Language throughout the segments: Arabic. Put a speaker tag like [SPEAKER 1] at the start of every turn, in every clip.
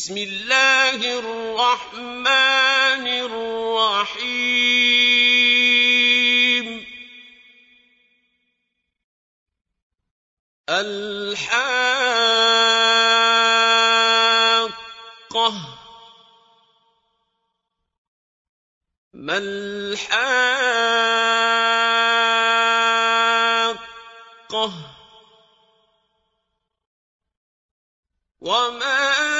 [SPEAKER 1] بسم الله الرحمن الرحيم. الحاقة. ما الحاقة؟ وما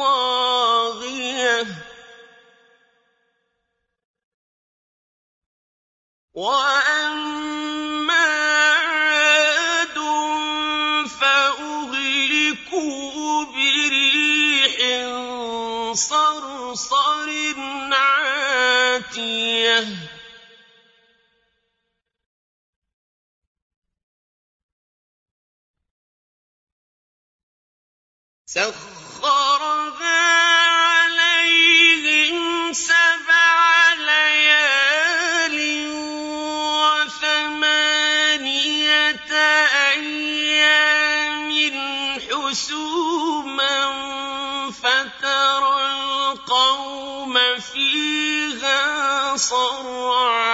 [SPEAKER 1] بالطاغية وأما عاد فأهلكوا بريح صرصر عاتية. صرعا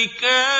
[SPEAKER 1] والمؤتفكات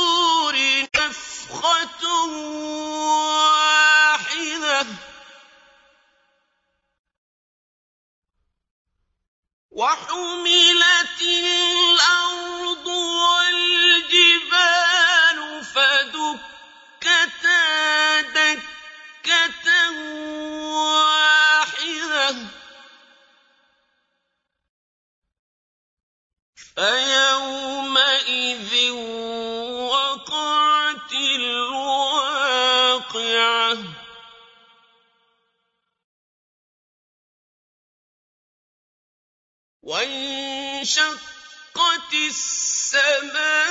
[SPEAKER 1] فَيَوْمَئِذٍ وَقَعَتِ الْوَاقِعَةُ. وَانشَقَّتِ السَّمَاءُ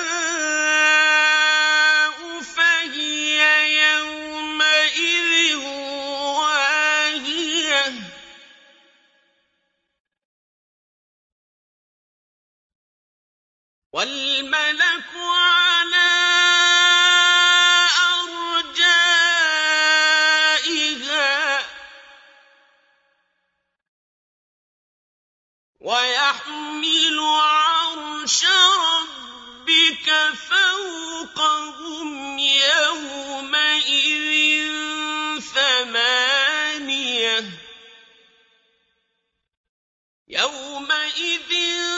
[SPEAKER 1] 一定。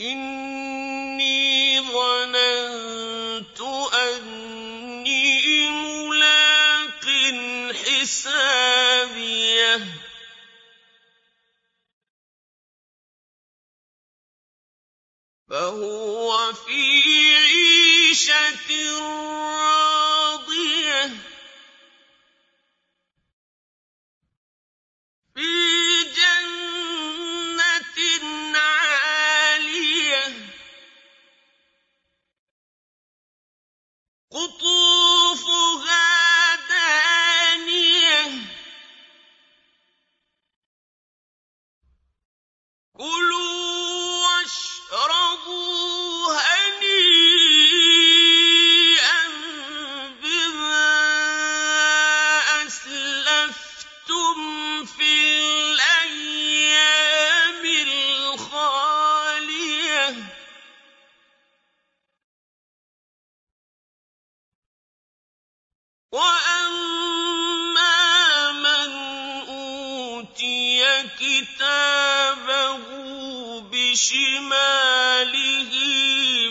[SPEAKER 1] إِنِّي ظَنَنتُ أَنِّي مُلَاقٍ حِسَابِيَهْ فَهُوَ فِي شماله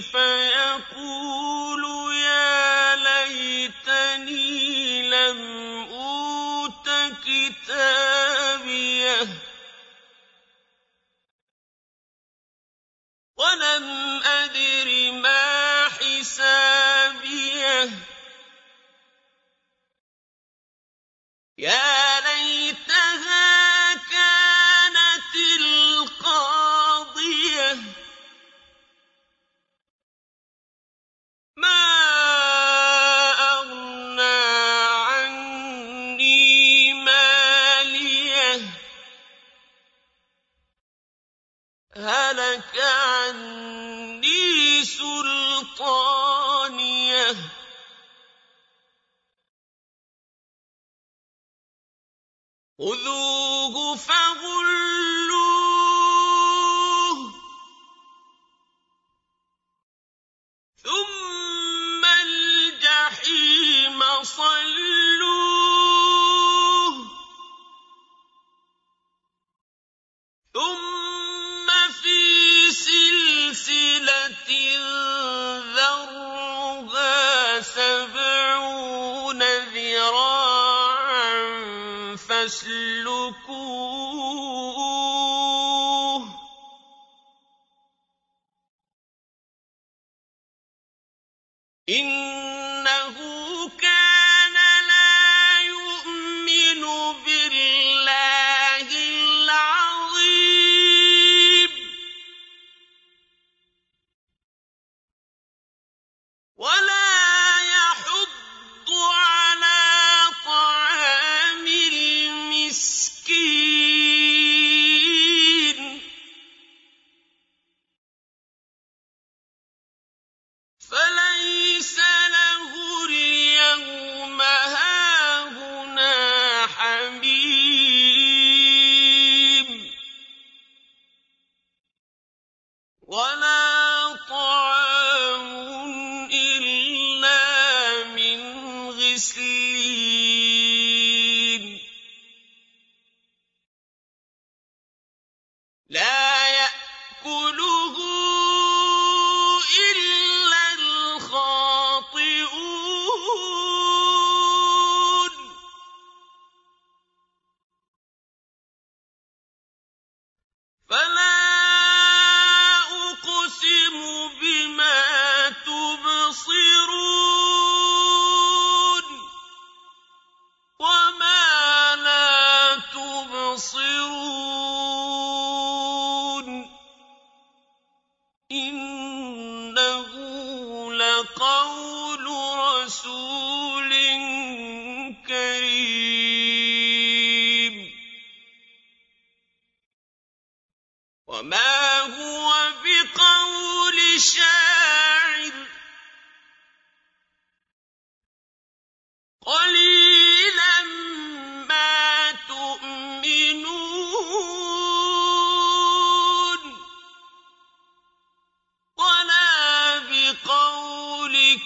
[SPEAKER 1] فَيَقُولُ يَا لَيْتَنِي لَمْ أُوتَ كِتَابِيَهْ هلك عني سلطانية. خذوه فغلوه إن فلا أقسم بما تبصر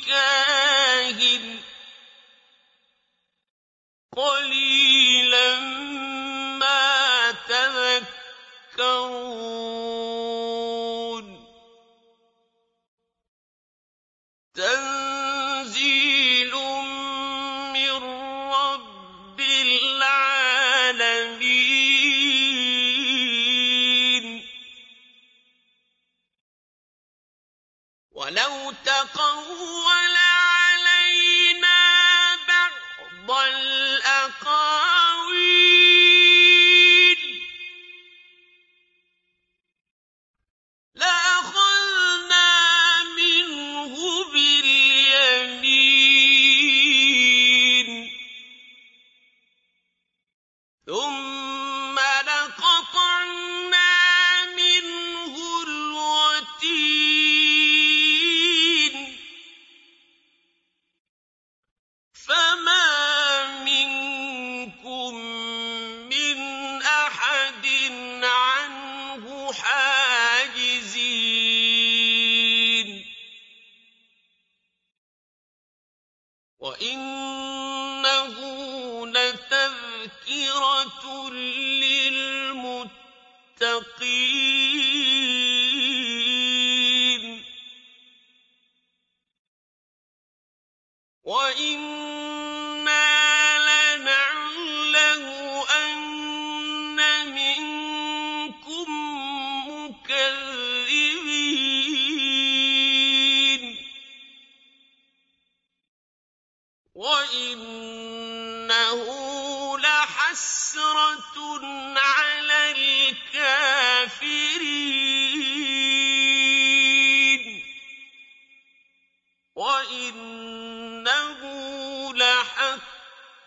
[SPEAKER 1] بِقَوْلِ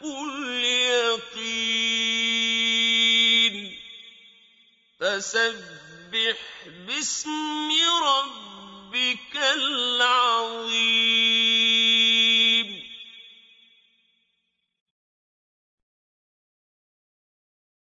[SPEAKER 1] الْيَقِينِ فَسَبِّحْ بِاسْمِ رَبِّكَ الْعَظِيمِ